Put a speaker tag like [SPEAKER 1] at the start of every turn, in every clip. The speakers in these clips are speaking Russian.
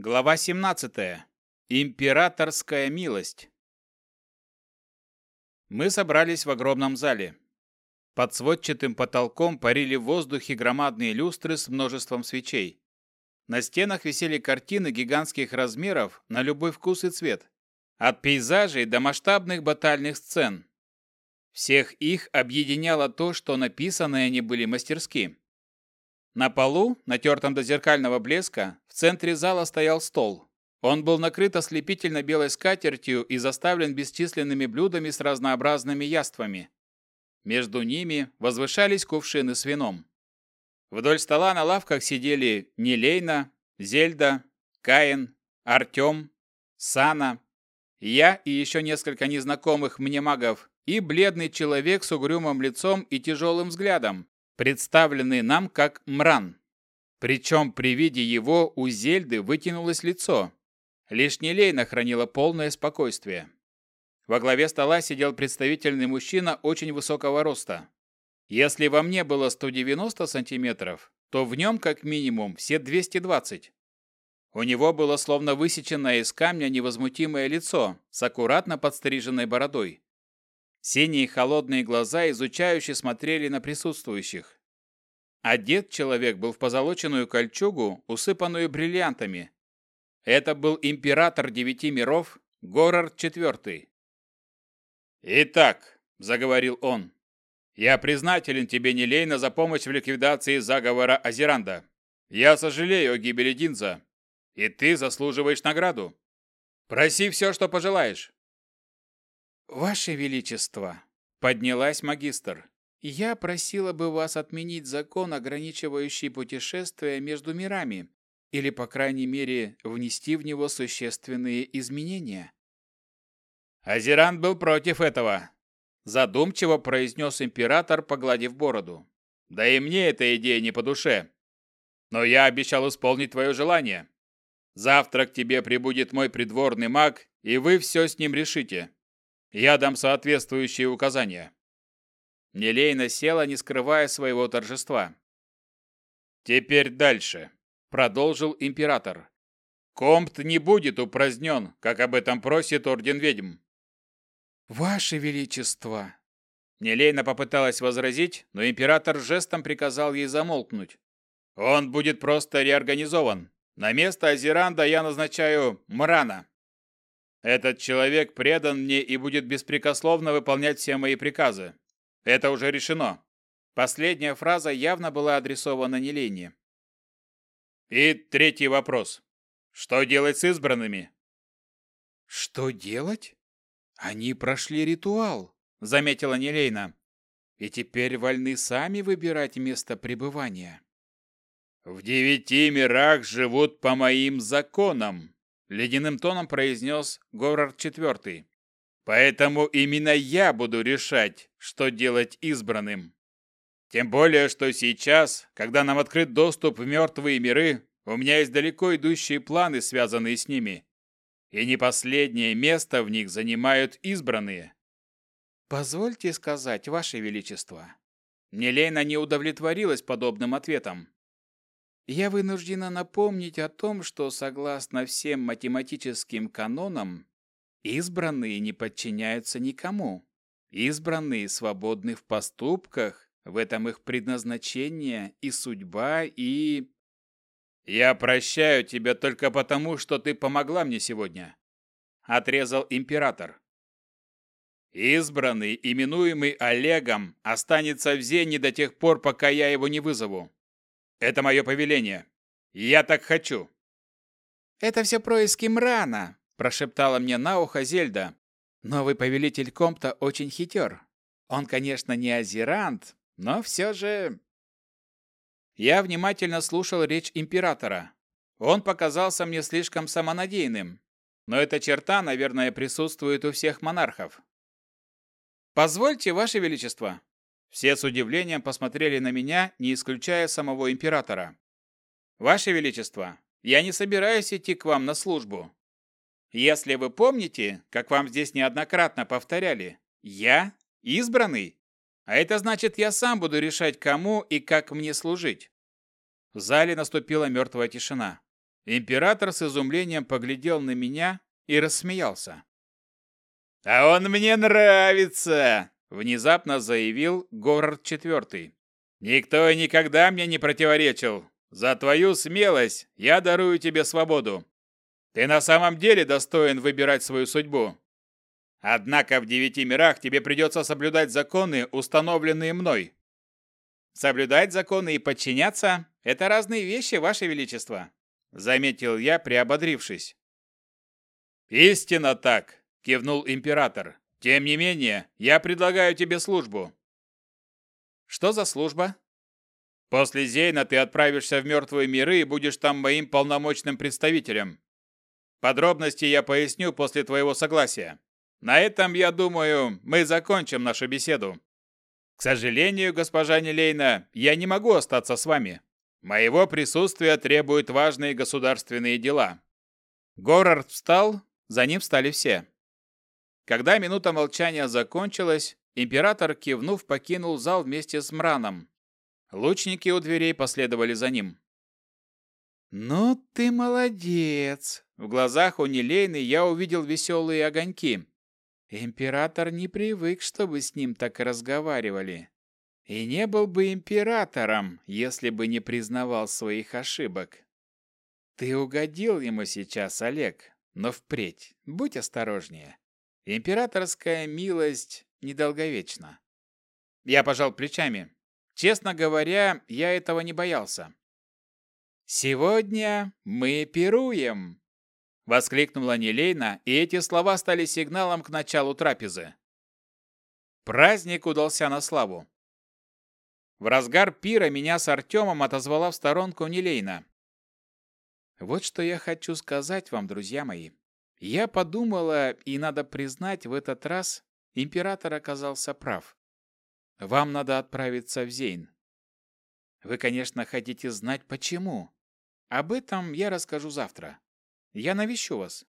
[SPEAKER 1] Глава 17. Императорская милость. Мы собрались в огромном зале. Под сводчатым потолком парили в воздухе громадные люстры с множеством свечей. На стенах висели картины гигантских размеров на любой вкус и цвет. От пейзажей до масштабных батальных сцен. Всех их объединяло то, что написанные они были мастерски. На полу, натертом до зеркального блеска, в центре зала стоял стол. Он был накрыт ослепительно белой скатертью и заставлен бесчисленными блюдами с разнообразными яствами. Между ними возвышались кувшины с вином. Вдоль стола на лавках сидели Нелейна, Зельда, Каин, Артем, Сана, я и еще несколько незнакомых мне магов и бледный человек с угрюмым лицом и тяжелым взглядом, представленный нам как Мран. Причем при виде его у Зельды вытянулось лицо. Лишь Нелейна хранила полное спокойствие. Во главе стола сидел представительный мужчина очень высокого роста. Если во мне было 190 сантиметров, то в нем как минимум все 220. У него было словно высеченное из камня невозмутимое лицо с аккуратно подстриженной бородой. Синие холодные глаза изучающе смотрели на присутствующих. Одет человек был в позолоченную кольчугу, усыпанную бриллиантами. Это был император девяти миров, Горард IV. «Итак», — заговорил он, — «я признателен тебе, Нелейна, за помощь в ликвидации заговора Азеранда. Я сожалею о гибели Динза, и ты заслуживаешь награду. Проси все, что пожелаешь».
[SPEAKER 2] «Ваше Величество!» – поднялась магистр. «Я просила бы вас отменить закон, ограничивающий путешествия между мирами, или, по крайней мере, внести в него существенные изменения».
[SPEAKER 1] Азеран был против этого, задумчиво произнес император, погладив бороду. Да и мне эта идея не по душе. Но я обещал исполнить твое желание. Завтра к тебе прибудет мой придворный маг, и вы все с ним решите. Я дам соответствующие указания». Нелейна села, не скрывая своего торжества. «Теперь дальше», — продолжил император. «Компт не будет упразднен, как об этом просит Орден Ведьм».
[SPEAKER 2] «Ваше Величество!»
[SPEAKER 1] Нелейна попыталась возразить, но император жестом приказал ей замолкнуть. «Он будет просто реорганизован. На место Азеранда я назначаю Мрана. Этот человек предан мне и будет беспрекословно выполнять все мои приказы. Это уже решено. Последняя фраза явно была адресована Нелене. И третий вопрос. Что делать с избранными?
[SPEAKER 2] Что делать? Они прошли ритуал, заметила Нелейна. И теперь вольны сами выбирать место пребывания.
[SPEAKER 1] В девяти мирах живут по моим законам, Ледяным тоном произнес Говард IV. Поэтому именно я буду решать, что делать избранным. Тем более, что сейчас, когда нам открыт доступ в мертвые миры, у меня есть далеко идущие планы, связанные с ними. И не последнее место в них занимают избранные.
[SPEAKER 2] Позвольте сказать, Ваше Величество.
[SPEAKER 1] Нелейна не удовлетворилась подобным ответом.
[SPEAKER 2] Я вынуждена напомнить о том, что согласно всем математическим канонам, избранные не подчиняются никому. Избранные свободны в поступках, в этом их предназначение и судьба, и...
[SPEAKER 1] «Я прощаю тебя только потому, что ты помогла мне сегодня», — отрезал император. «Избранный, именуемый Олегом, останется в Зене до тех пор, пока я его не вызову. Это мое повеление. Я так хочу.
[SPEAKER 2] Это все происки Мрана, прошептала мне на ухо Зельда. Новый повелитель Компта очень хитер. Он, конечно, не азерант, но все же...
[SPEAKER 1] Я внимательно слушал речь императора. Он показался мне слишком самонадеянным. Но эта черта, наверное, присутствует у всех монархов. «Позвольте, Ваше Величество», все с удивлением посмотрели на меня, не исключая самого императора. «Ваше Величество, я не собираюсь идти к вам на службу. Если вы помните, как вам здесь неоднократно повторяли, я избранный, а это значит, я сам буду решать, кому и как мне служить». В зале наступила мертвая тишина. Император с изумлением поглядел на меня и рассмеялся. «А он мне нравится!» — внезапно заявил Город Четвертый. «Никто и никогда мне не противоречил. За твою смелость я дарую тебе свободу. Ты на самом деле достоин выбирать свою судьбу. Однако в девяти мирах тебе придется соблюдать законы, установленные мной».
[SPEAKER 2] «Соблюдать законы и подчиняться — это разные вещи, Ваше Величество», — заметил я, приободрившись.
[SPEAKER 1] «Истинно так!» – кивнул император. «Тем не менее, я предлагаю тебе службу».
[SPEAKER 2] «Что за служба?»
[SPEAKER 1] «После Зейна ты отправишься в мертвые миры и будешь там моим полномочным представителем. Подробности я поясню после твоего согласия. На этом, я думаю, мы закончим нашу беседу. К сожалению, госпожа Нелейна, я не могу остаться с вами. Моего присутствия требуют важные государственные дела».
[SPEAKER 2] Горард встал, за ним встали все. Когда минута молчания закончилась, император, кивнув, покинул зал вместе с Мраном. Лучники у дверей последовали за ним. «Ну ты молодец!» В глазах у Нелейны я увидел веселые огоньки. Император не привык, чтобы с ним так разговаривали. И не был бы императором, если бы не признавал своих ошибок. Ты угодил ему сейчас, Олег. Но впредь будь осторожнее. Императорская милость недолговечна. Я пожал плечами. Честно говоря, я этого не боялся. «Сегодня мы пируем!» Воскликнула Нелейна, и эти слова стали сигналом к началу трапезы. Праздник удался на славу. В разгар пира меня с Артемом отозвала в сторонку Нелейна. Вот что я хочу сказать вам, друзья мои. Я подумала, и надо признать, в этот раз император оказался прав. Вам надо отправиться в Зейн. Вы, конечно, хотите знать, почему. Об этом я расскажу завтра. Я навещу вас.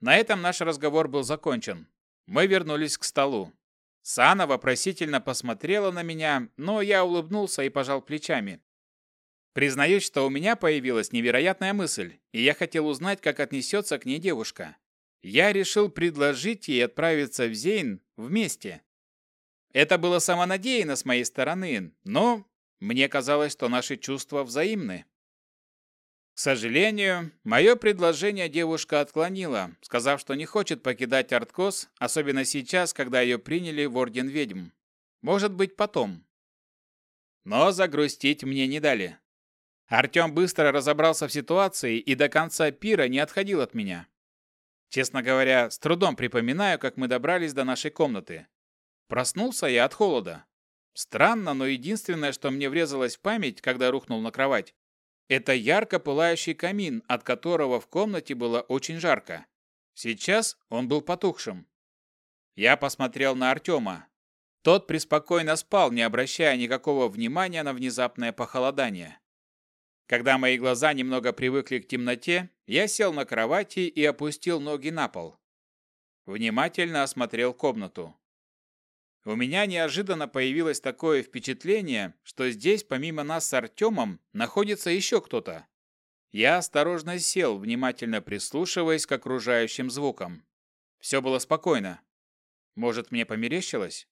[SPEAKER 2] На этом наш разговор был закончен. Мы вернулись к столу. Сана вопросительно посмотрела на меня, но я улыбнулся и пожал плечами. Признаюсь, что у меня появилась невероятная мысль, и я хотел узнать, как отнесется к ней девушка. Я решил предложить ей отправиться в Зейн вместе. Это было самонадеянно с моей стороны, но мне казалось, что наши чувства взаимны. К сожалению, мое предложение девушка отклонила, сказав, что не хочет покидать Арткос, особенно сейчас, когда ее приняли в Орден Ведьм. Может быть, потом. Но загрустить мне не дали. Артем быстро разобрался в ситуации и до конца пира не отходил от меня. Честно говоря, с трудом припоминаю, как мы добрались до нашей комнаты. Проснулся я от холода. Странно, но единственное, что мне врезалось в память, когда рухнул на кровать, это ярко пылающий камин, от которого в комнате было очень жарко. Сейчас он был потухшим. Я посмотрел на Артема. Тот преспокойно спал, не обращая никакого внимания на внезапное похолодание. Когда мои глаза немного привыкли к темноте, я сел на кровати и опустил ноги на пол. Внимательно осмотрел комнату. У меня неожиданно появилось такое впечатление, что здесь помимо нас с Артемом находится еще кто-то. Я осторожно сел, внимательно прислушиваясь к окружающим звукам. Все было спокойно. Может, мне померещилось?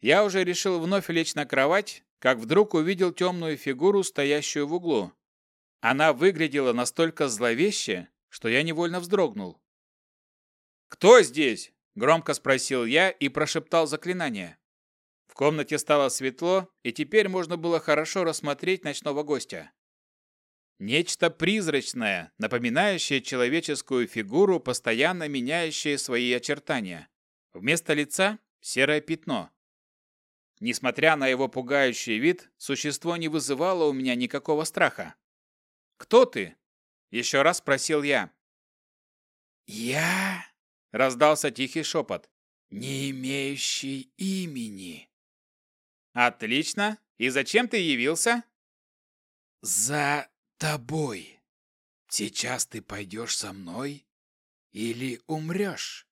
[SPEAKER 2] Я уже решил вновь лечь на кровать, как вдруг увидел темную фигуру, стоящую в углу. Она выглядела настолько зловеще, что я невольно вздрогнул. «Кто здесь?» – громко спросил я и прошептал заклинание. В комнате стало светло, и теперь можно было хорошо рассмотреть ночного гостя. Нечто призрачное, напоминающее человеческую фигуру, постоянно меняющее свои очертания. Вместо лица – серое пятно. Несмотря на его пугающий вид, существо не вызывало у меня никакого страха. «Кто ты?» – еще раз спросил я.
[SPEAKER 3] «Я?» – раздался тихий шепот. «Не имеющий имени».
[SPEAKER 2] «Отлично. И зачем ты явился?»
[SPEAKER 3] «За тобой. Сейчас ты пойдешь со мной или умрешь?»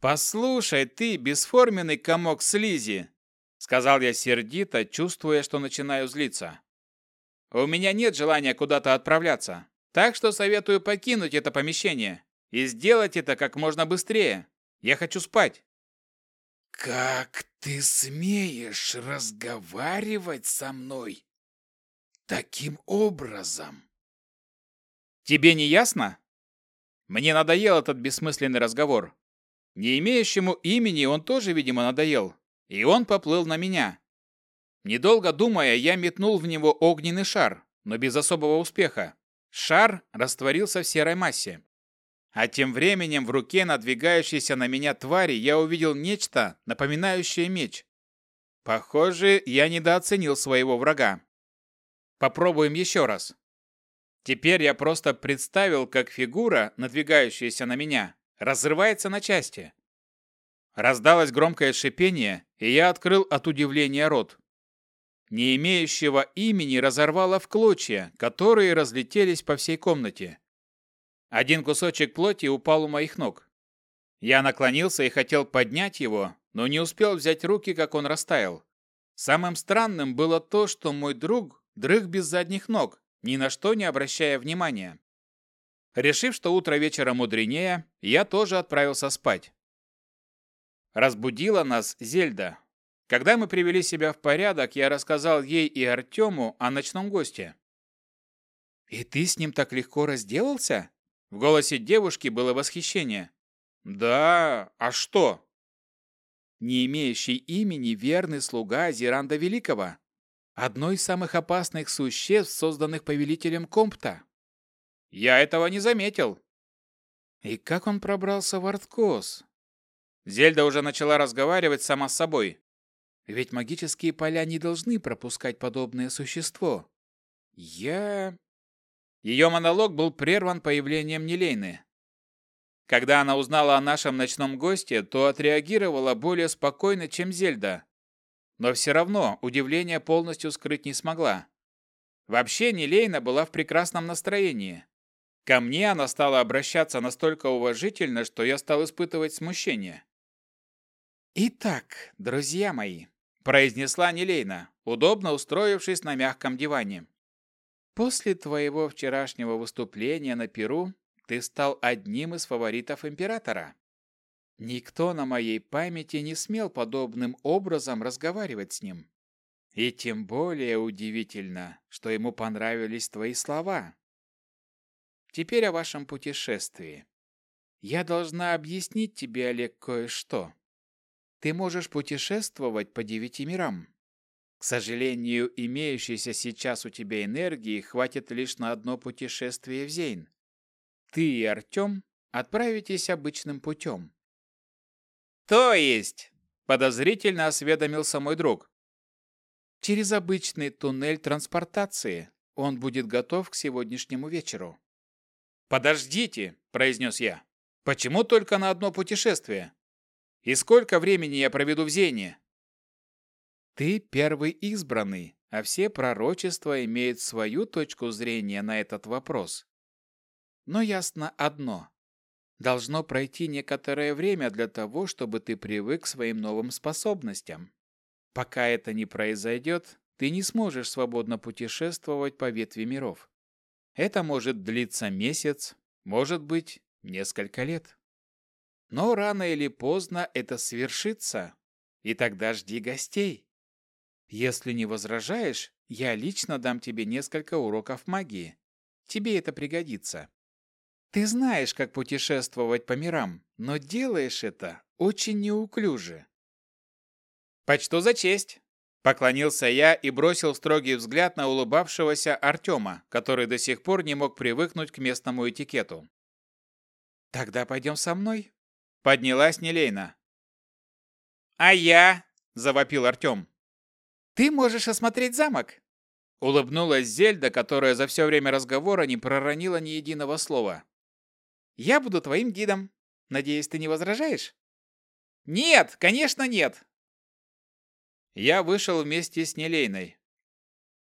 [SPEAKER 2] «Послушай, ты, бесформенный комок слизи!» Сказал я сердито, чувствуя, что начинаю злиться. «У меня нет желания куда-то отправляться.
[SPEAKER 1] Так что советую покинуть это помещение и сделать это как можно быстрее. Я хочу спать.
[SPEAKER 2] Как ты смеешь разговаривать со мной таким образом?
[SPEAKER 1] Тебе не ясно? Мне надоел этот бессмысленный разговор. Не имеющему имени он тоже, видимо, надоел, и он поплыл на меня. Недолго думая, я метнул в него огненный шар, но без особого успеха. Шар растворился в серой массе. А тем временем в руке надвигающейся на меня твари я увидел нечто, напоминающее меч. Похоже, я недооценил своего врага. Попробуем еще раз. Теперь я просто представил, как фигура, надвигающаяся на меня, разрывается на части. Раздалось громкое шипение, и я открыл от удивления рот. Не имеющего имени разорвало в клочья, которые разлетелись по всей комнате. Один кусочек плоти упал у моих ног. Я наклонился и хотел поднять его, но не успел взять руки, как он растаял. Самым странным было то, что мой друг дрых без задних ног, ни на что не обращая внимания. Решив, что утро вечера мудренее, я тоже отправился спать. Разбудила нас Зельда. Когда мы привели себя в порядок, я рассказал ей и Артему о ночном госте. «И ты с ним так легко разделался?» В голосе девушки было восхищение. «Да, а что?» «Не имеющий имени верный слуга Зиранда Великого, одно из самых опасных существ, созданных повелителем Компта». «Я этого не заметил». «И как он пробрался в Арткос?» Зельда уже начала разговаривать сама с собой. «Ведь магические поля не должны пропускать подобное существо. Я ее монолог был прерван появлением Нелейны. Когда она узнала о нашем ночном госте, то отреагировала более спокойно, чем Зельда. Но все равно удивление полностью скрыть не смогла. Вообще Нелейна была в прекрасном настроении. Ко мне она стала обращаться настолько уважительно, что я стал испытывать смущение. «Итак, друзья мои», – произнесла Нелейна, удобно устроившись на мягком диване. После твоего вчерашнего выступления на Перу ты стал одним из фаворитов императора. Никто на моей памяти не смел подобным образом разговаривать с ним. И тем более удивительно, что ему понравились твои слова. Теперь о вашем путешествии. Я должна объяснить тебе, Олег, кое-что. Ты можешь путешествовать по девяти мирам. К сожалению, имеющейся сейчас у тебя энергии хватит лишь на одно путешествие в Зейн. Ты и Артем отправитесь обычным путем. То есть, подозрительно осведомился мой друг. Через обычный туннель транспортации. Он будет готов к сегодняшнему вечеру. Подождите, произнес я. Почему только на одно путешествие? И сколько времени я проведу в Зейне? Ты первый избранный, а все пророчества имеют свою точку зрения на этот вопрос. Но ясно одно. Должно пройти некоторое время для того, чтобы ты привык к своим новым способностям. Пока это не произойдет, ты не сможешь свободно путешествовать по ветви миров. Это может длиться месяц, может быть, несколько лет. Но рано или поздно это свершится, и тогда жди гостей. Если не возражаешь, я лично дам тебе несколько уроков магии. Тебе это пригодится. Ты знаешь, как путешествовать по мирам, но делаешь это очень неуклюже. Почту за честь. Поклонился я и бросил строгий взгляд на улыбавшегося Артема, который до сих пор не мог привыкнуть к местному этикету. «Тогда пойдем со мной?» Поднялась Нелейна. «А я?» – завопил Артем. Ты можешь осмотреть замок!» Улыбнулась Зельда, которая за все время разговора не проронила ни единого слова. «Я буду твоим гидом. Надеюсь, ты не возражаешь?» «Нет, конечно нет!» Я вышел вместе с Нелейной.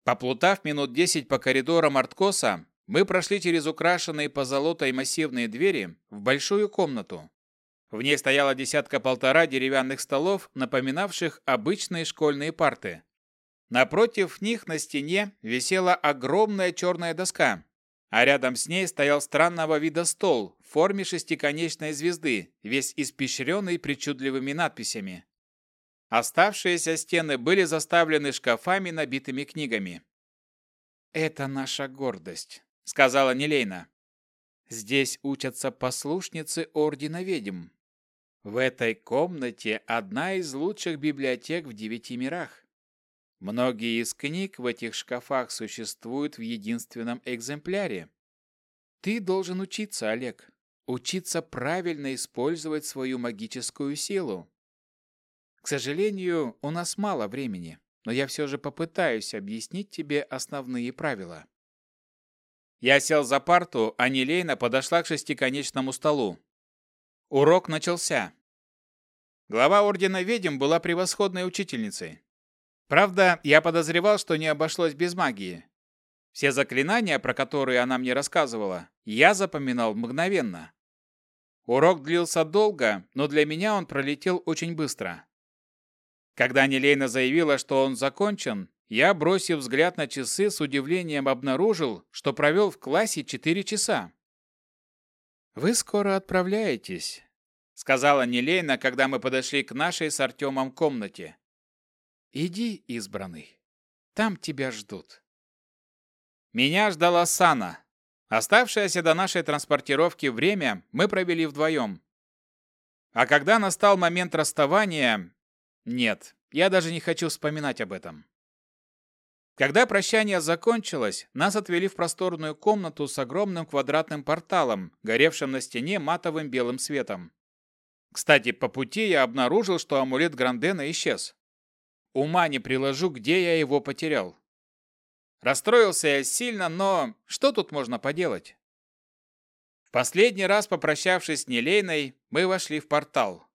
[SPEAKER 1] Поплутав минут десять по коридорам Арткоса, мы прошли через украшенные позолотой массивные двери в большую комнату. В ней стояла десятка-полтора деревянных столов, напоминавших обычные школьные парты. Напротив них на стене висела огромная черная доска, а рядом с ней стоял странного вида стол в форме шестиконечной звезды, весь испещренный причудливыми надписями. Оставшиеся стены были заставлены шкафами, набитыми книгами.
[SPEAKER 2] «Это наша гордость», —
[SPEAKER 1] сказала Нелейна.
[SPEAKER 2] «Здесь учатся послушницы Ордена Ведьм. В этой комнате одна из лучших библиотек в девяти мирах. Многие из книг в этих шкафах существуют в единственном экземпляре. Ты должен учиться, Олег. Учиться правильно использовать свою магическую силу. К сожалению, у нас мало времени, но я все же попытаюсь объяснить тебе основные правила.
[SPEAKER 1] Я сел за парту, а Нелейна подошла к шестиконечному столу. Урок начался. Глава Ордена Ведьм была превосходной учительницей. Правда, я подозревал, что не обошлось без магии. Все заклинания, про которые она мне рассказывала, я запоминал мгновенно. Урок длился долго, но для меня он пролетел очень быстро. Когда Нелейна заявила, что он закончен, я, бросив взгляд на часы, с удивлением обнаружил, что провел в классе 4 часа.
[SPEAKER 2] «Вы скоро отправляетесь», — сказала Нелейна, когда мы подошли к нашей с Артемом комнате. «Иди, избранный. Там тебя ждут».
[SPEAKER 1] Меня ждала Сана. Оставшееся до нашей транспортировки время мы провели вдвоем. А когда настал момент расставания, нет, я даже не хочу вспоминать об этом. Когда прощание закончилось, нас отвели в просторную комнату с огромным квадратным порталом, горевшим на стене матовым белым светом. Кстати, по пути я обнаружил, что амулет Грандена исчез. Ума не приложу, где я его потерял. Расстроился я сильно, но что тут можно поделать? Последний раз, попрощавшись с Нелейной, мы вошли в портал.